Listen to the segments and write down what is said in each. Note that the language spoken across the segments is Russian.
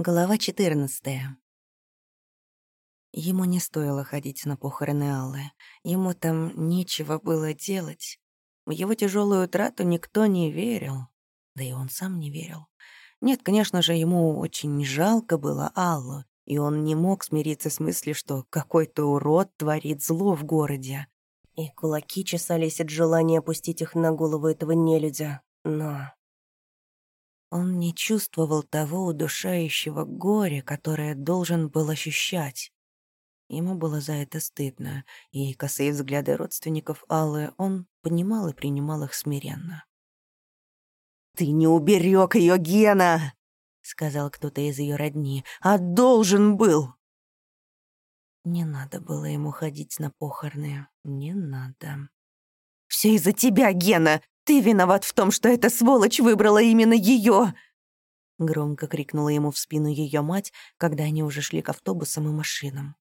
Глава 14. Ему не стоило ходить на похороны Аллы. Ему там нечего было делать. В его тяжелую утрату никто не верил. Да и он сам не верил. Нет, конечно же, ему очень жалко было Аллу, и он не мог смириться с мыслью, что какой-то урод творит зло в городе. И кулаки чесались от желания опустить их на голову этого нелюдя. Но он не чувствовал того удушающего горя, которое должен был ощущать. Ему было за это стыдно, и косые взгляды родственников Аллы он понимал и принимал их смиренно. «Ты не уберег ее, Гена!» — сказал кто-то из ее родни. «А должен был!» Не надо было ему ходить на похороны. Не надо. «Все из-за тебя, Гена! Ты виноват в том, что эта сволочь выбрала именно ее!» Громко крикнула ему в спину ее мать, когда они уже шли к автобусам и машинам.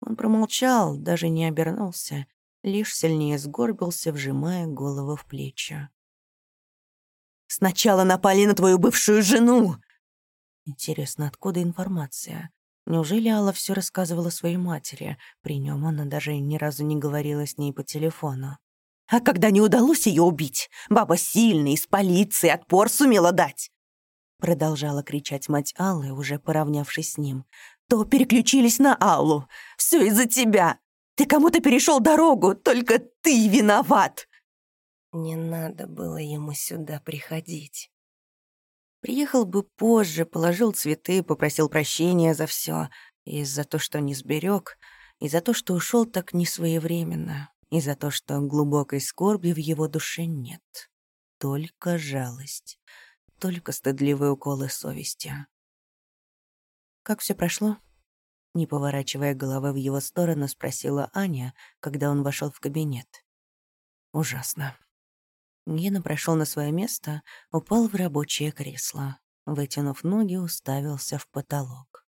Он промолчал, даже не обернулся, лишь сильнее сгорбился, вжимая голову в плечи. «Сначала напали на твою бывшую жену!» Интересно, откуда информация? Неужели Алла все рассказывала своей матери? При нем она даже ни разу не говорила с ней по телефону. А когда не удалось ее убить, баба сильная, из полиции отпор сумела дать. Продолжала кричать мать Аллы, уже поравнявшись с ним. То переключились на Аллу. Все из-за тебя. Ты кому-то перешел дорогу, только ты виноват. Не надо было ему сюда приходить. Приехал бы позже, положил цветы, попросил прощения за все, и за то, что не сберег, и за то, что ушел так несвоевременно и за то, что глубокой скорби в его душе нет. Только жалость, только стыдливые уколы совести. «Как все прошло?» Не поворачивая головы в его сторону, спросила Аня, когда он вошел в кабинет. «Ужасно». Гена прошел на свое место, упал в рабочее кресло. Вытянув ноги, уставился в потолок.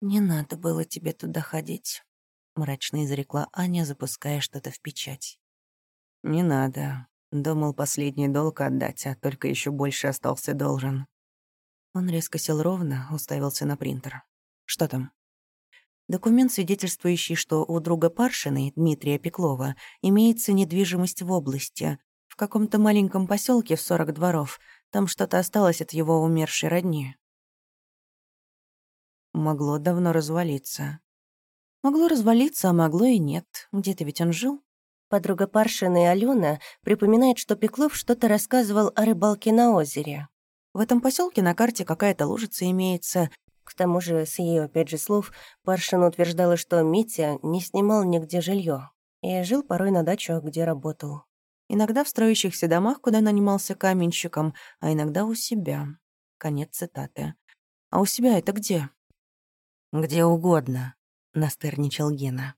«Не надо было тебе туда ходить. — мрачно изрекла Аня, запуская что-то в печать. «Не надо. Думал последний долг отдать, а только еще больше остался должен». Он резко сел ровно, уставился на принтер. «Что там?» Документ, свидетельствующий, что у друга Паршиной, Дмитрия Пеклова, имеется недвижимость в области, в каком-то маленьком поселке в сорок дворов. Там что-то осталось от его умершей родни. Могло давно развалиться. Могло развалиться, а могло и нет. Где-то ведь он жил. Подруга Паршины Алена припоминает, что Пеклов что-то рассказывал о рыбалке на озере. В этом поселке на карте какая-то лужица имеется. К тому же, с ее опять же слов, Паршина утверждала, что Митя не снимал нигде жилье и жил порой на дачах, где работал. Иногда в строящихся домах, куда нанимался каменщиком, а иногда у себя. Конец цитаты. А у себя это где? Где угодно. — настырничал Гена.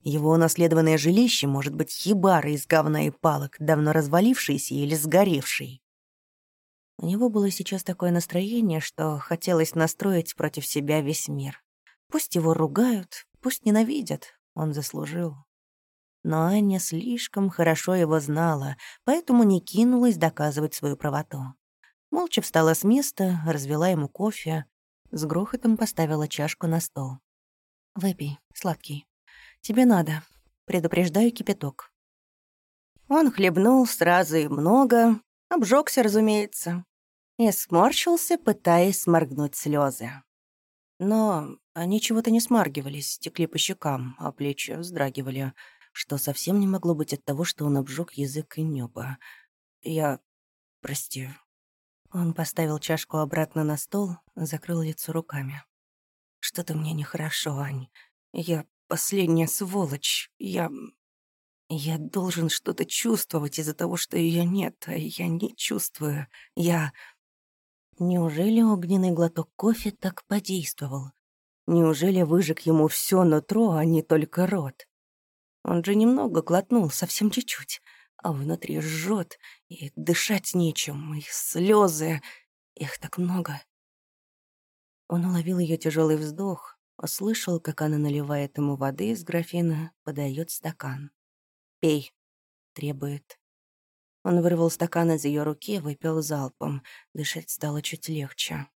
Его унаследованное жилище может быть хибарой из говна и палок, давно развалившейся или сгоревшей. У него было сейчас такое настроение, что хотелось настроить против себя весь мир. Пусть его ругают, пусть ненавидят, он заслужил. Но Аня слишком хорошо его знала, поэтому не кинулась доказывать свою правоту. Молча встала с места, развела ему кофе, с грохотом поставила чашку на стол. Выпей, сладкий. Тебе надо. Предупреждаю кипяток. Он хлебнул сразу и много, обжегся, разумеется, и сморщился, пытаясь сморгнуть слезы. Но они чего-то не смаргивались, текли по щекам, а плечи вздрагивали, что совсем не могло быть от того, что он обжег язык и небо. Я... прости. Он поставил чашку обратно на стол, закрыл лицо руками. Что-то мне нехорошо, Ань. Я последняя сволочь. Я... Я должен что-то чувствовать из-за того, что ее нет, а я не чувствую. Я... Неужели огненный глоток кофе так подействовал? Неужели выжег ему все нутро, а не только рот? Он же немного глотнул, совсем чуть-чуть, а внутри жжет, и дышать нечем, и слезы. Их так много. Он уловил ее тяжелый вздох, услышал, как она наливает ему воды из графина, подает стакан. «Пей», — требует. Он вырвал стакан из ее руки, выпил залпом. Дышать стало чуть легче.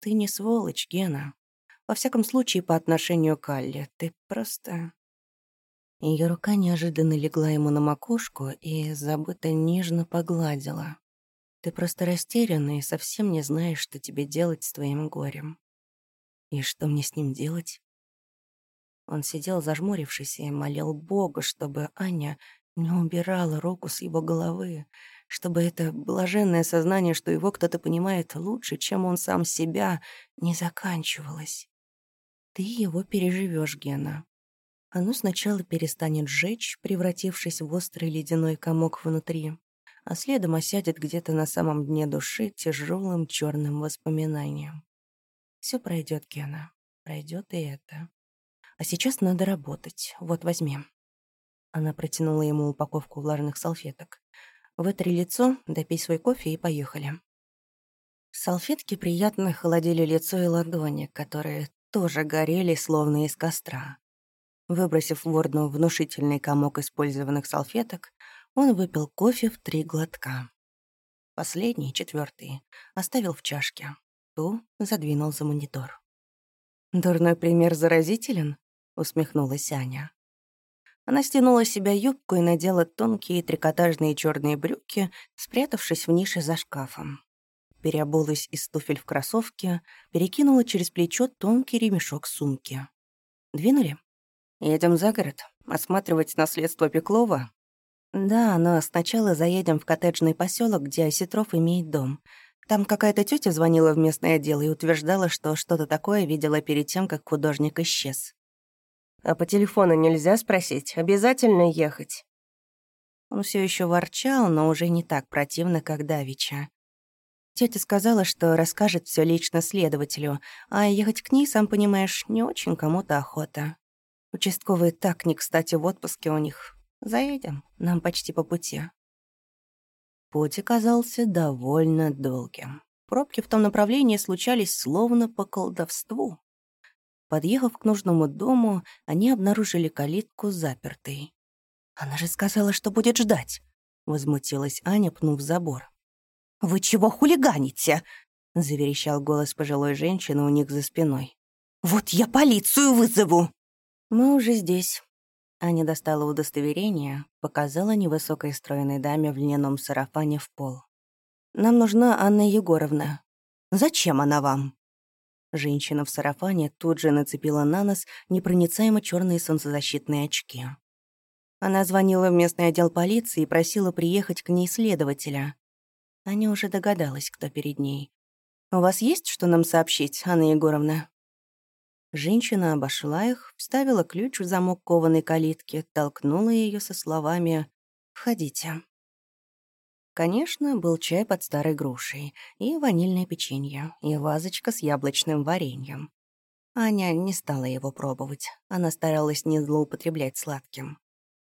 Ты не сволочь, Гена. Во всяком случае, по отношению к Алле. Ты просто... Ее рука неожиданно легла ему на макушку и забыто нежно погладила. Ты просто растерянна и совсем не знаешь, что тебе делать с твоим горем. И что мне с ним делать? Он сидел зажмурившись и молил Бога, чтобы Аня не убирала руку с его головы, чтобы это блаженное сознание, что его кто-то понимает лучше, чем он сам себя, не заканчивалось. Ты его переживешь, Гена. Оно сначала перестанет жечь, превратившись в острый ледяной комок внутри, а следом осядет где-то на самом дне души тяжелым черным воспоминанием. Все пройдет, Гена. Пройдет и это. А сейчас надо работать. Вот возьми. Она протянула ему упаковку влажных салфеток. Вытри лицо, допей свой кофе и поехали. Салфетки приятно холодили лицо и ладони, которые тоже горели, словно из костра. Выбросив в урну внушительный комок использованных салфеток, он выпил кофе в три глотка. Последний, четвертый, оставил в чашке. Ту задвинул за монитор. «Дурной пример заразителен?» — усмехнулась Аня. Она стянула себя юбку и надела тонкие трикотажные черные брюки, спрятавшись в нише за шкафом. Переобулась из туфель в кроссовки, перекинула через плечо тонкий ремешок сумки. «Двинули?» Едем за город, осматривать наследство Пеклова. Да, но сначала заедем в коттеджный поселок, где Осетров имеет дом. Там какая-то тетя звонила в местное отдел и утверждала, что что-то такое видела перед тем, как художник исчез. А по телефону нельзя спросить, обязательно ехать. Он все еще ворчал, но уже не так противно, как Давича. Тетя сказала, что расскажет все лично следователю, а ехать к ней, сам понимаешь, не очень кому-то охота. Участковый так не кстати в отпуске у них. Заедем, нам почти по пути. Путь оказался довольно долгим. Пробки в том направлении случались словно по колдовству. Подъехав к нужному дому, они обнаружили калитку запертой. «Она же сказала, что будет ждать», — возмутилась Аня, пнув забор. «Вы чего хулиганите?» — заверещал голос пожилой женщины у них за спиной. «Вот я полицию вызову!» «Мы уже здесь». Аня достала удостоверение, показала невысокой стройной даме в льняном сарафане в пол. «Нам нужна Анна Егоровна». «Зачем она вам?» Женщина в сарафане тут же нацепила на нос непроницаемо черные солнцезащитные очки. Она звонила в местный отдел полиции и просила приехать к ней следователя. Аня уже догадалась, кто перед ней. «У вас есть что нам сообщить, Анна Егоровна?» Женщина обошла их, вставила ключ в замок кованой калитки, толкнула ее со словами «Входите». Конечно, был чай под старой грушей, и ванильное печенье, и вазочка с яблочным вареньем. Аня не стала его пробовать, она старалась не злоупотреблять сладким.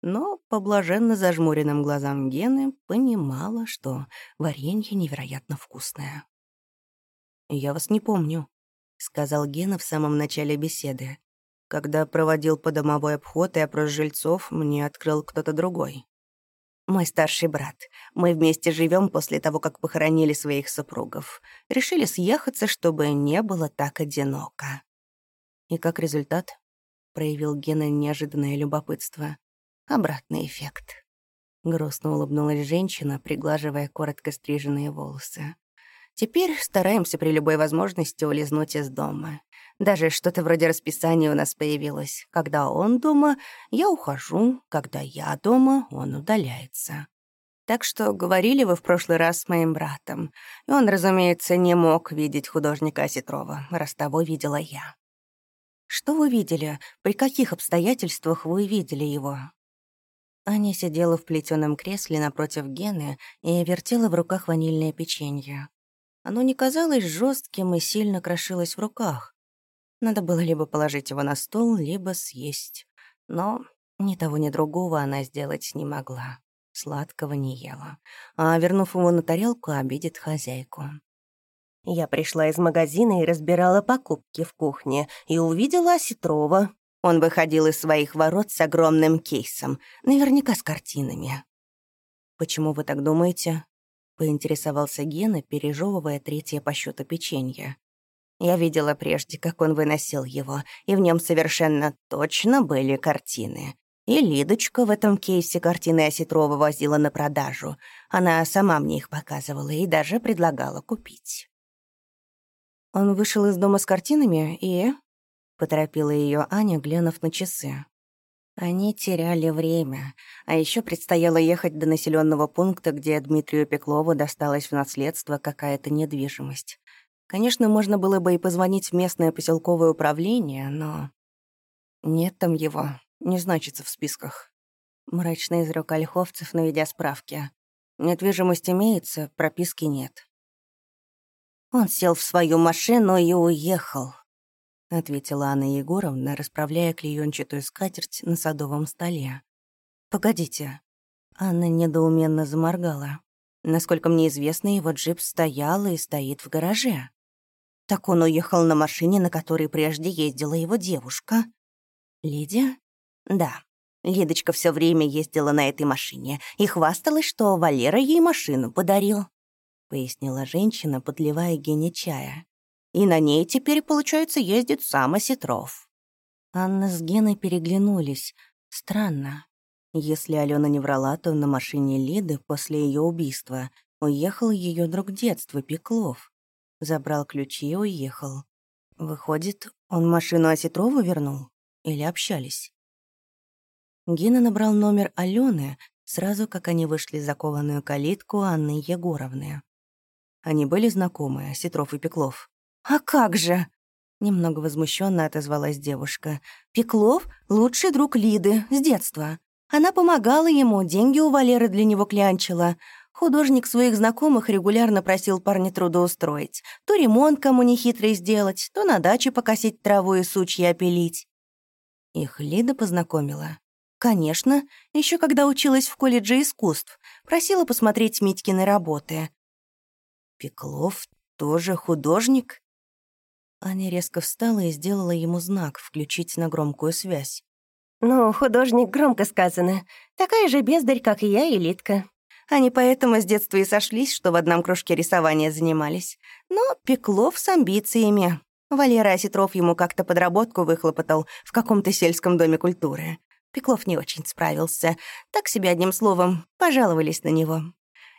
Но по блаженно зажмуренным глазам Гены понимала, что варенье невероятно вкусное. «Я вас не помню», — сказал Гена в самом начале беседы. Когда проводил подомовой обход и опрос жильцов, мне открыл кто-то другой. «Мой старший брат. Мы вместе живем после того, как похоронили своих супругов. Решили съехаться, чтобы не было так одиноко». «И как результат?» — проявил Гена неожиданное любопытство. «Обратный эффект». Грустно улыбнулась женщина, приглаживая коротко стриженные волосы. Теперь стараемся при любой возможности улизнуть из дома. Даже что-то вроде расписания у нас появилось. Когда он дома, я ухожу. Когда я дома, он удаляется. Так что говорили вы в прошлый раз с моим братом. И он, разумеется, не мог видеть художника Осетрова, раз того видела я. Что вы видели? При каких обстоятельствах вы видели его? Аня сидела в плетеном кресле напротив Гены и вертела в руках ванильное печенье. Оно не казалось жестким и сильно крошилось в руках. Надо было либо положить его на стол, либо съесть. Но ни того, ни другого она сделать не могла. Сладкого не ела. А, вернув его на тарелку, обидит хозяйку. Я пришла из магазина и разбирала покупки в кухне, и увидела Осетрова. Он выходил из своих ворот с огромным кейсом, наверняка с картинами. «Почему вы так думаете?» — поинтересовался Гена, пережевывая третье по счету печенье. Я видела прежде, как он выносил его, и в нем совершенно точно были картины. И Лидочка в этом кейсе картины Осетрова возила на продажу. Она сама мне их показывала и даже предлагала купить. Он вышел из дома с картинами и... Поторопила ее Аня, глянув на часы. Они теряли время, а еще предстояло ехать до населенного пункта, где Дмитрию Пеклову досталась в наследство какая-то недвижимость. Конечно, можно было бы и позвонить в местное поселковое управление, но... Нет там его, не значится в списках. Мрачно изрек Ольховцев, наведя справки. Недвижимость имеется, прописки нет. Он сел в свою машину и уехал, — ответила Анна Егоровна, расправляя клеёнчатую скатерть на садовом столе. «Погодите». Анна недоуменно заморгала. Насколько мне известно, его джип стоял и стоит в гараже. Так он уехал на машине, на которой прежде ездила его девушка. Лидия? Да. Лидочка все время ездила на этой машине и хвасталась, что Валера ей машину подарил, — пояснила женщина, подливая Гене чая и на ней теперь, получается, ездит сам Осетров». Анна с Геной переглянулись. Странно. Если Алена не врала, то на машине Лиды после ее убийства уехал ее друг детства, Пеклов. Забрал ключи и уехал. Выходит, он машину Осетрову вернул? Или общались? Гена набрал номер Алены сразу, как они вышли за кованую калитку Анны Егоровны. Они были знакомы, Осетров и Пеклов. «А как же?» — немного возмущенно отозвалась девушка. «Пеклов — лучший друг Лиды с детства. Она помогала ему, деньги у Валеры для него клянчила. Художник своих знакомых регулярно просил парня трудоустроить. То ремонт кому нехитрый сделать, то на даче покосить траву и сучья опилить. Их Лида познакомила. Конечно, еще когда училась в колледже искусств. Просила посмотреть Митькины работы. Пеклов тоже художник? Аня резко встала и сделала ему знак «включить на громкую связь». «Ну, художник громко сказано. Такая же бездарь, как и я и Литка. Они поэтому с детства и сошлись, что в одном кружке рисования занимались. Но Пеклов с амбициями. Валера Осетров ему как-то подработку выхлопотал в каком-то сельском доме культуры. Пеклов не очень справился. Так себе одним словом, пожаловались на него.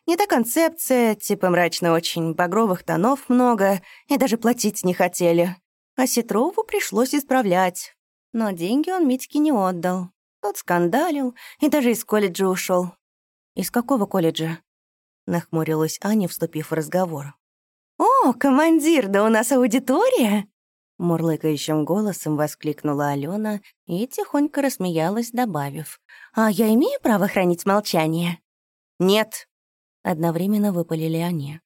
Не та концепция, типа мрачно очень, багровых тонов много, и даже платить не хотели. А Сетрову пришлось исправлять. Но деньги он Митьке не отдал. Тот скандалил и даже из колледжа ушел. «Из какого колледжа?» — нахмурилась Аня, вступив в разговор. «О, командир, да у нас аудитория!» Мурлыкающим голосом воскликнула Алена и тихонько рассмеялась, добавив. «А я имею право хранить молчание?» «Нет», Одновременно выпалили они.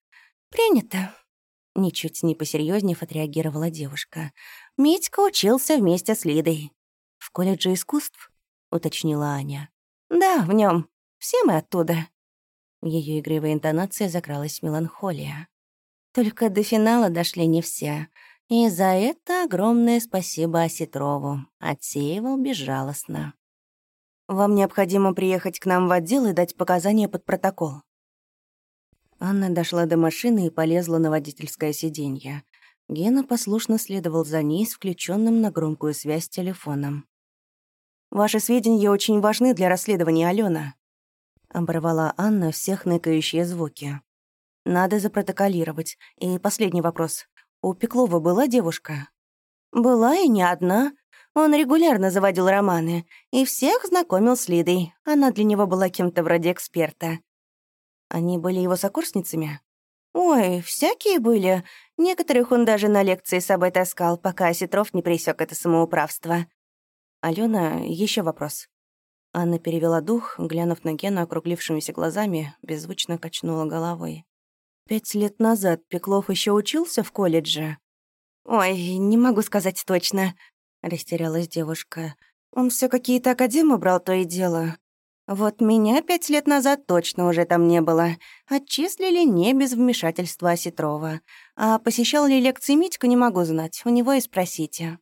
«Принято», — ничуть не посерьезнев отреагировала девушка. «Митька учился вместе с Лидой». «В колледже искусств?» — уточнила Аня. «Да, в нем. Все мы оттуда». В ее игривой интонации закралась меланхолия. Только до финала дошли не все. И за это огромное спасибо Осетрову. Отсеивал безжалостно. «Вам необходимо приехать к нам в отдел и дать показания под протокол», Анна дошла до машины и полезла на водительское сиденье. Гена послушно следовал за ней с включенным на громкую связь телефоном. «Ваши сведения очень важны для расследования, Алена», — оборвала Анна всех ныкающие звуки. «Надо запротоколировать. И последний вопрос. У Пеклова была девушка?» «Была и не одна. Он регулярно заводил романы и всех знакомил с Лидой. Она для него была кем-то вроде эксперта. Они были его сокурсницами? Ой, всякие были. Некоторых он даже на лекции с собой таскал, пока Осетров не пресек это самоуправство. Алена, еще вопрос. Анна перевела дух, глянув на Гену округлившимися глазами, беззвучно качнула головой. «Пять лет назад Пеклов еще учился в колледже?» «Ой, не могу сказать точно», — растерялась девушка. «Он все какие-то академы брал, то и дело. Вот меня пять лет назад точно уже там не было. Отчислили не без вмешательства Осетрова. А посещал ли лекции Митька, не могу знать. У него и спросите.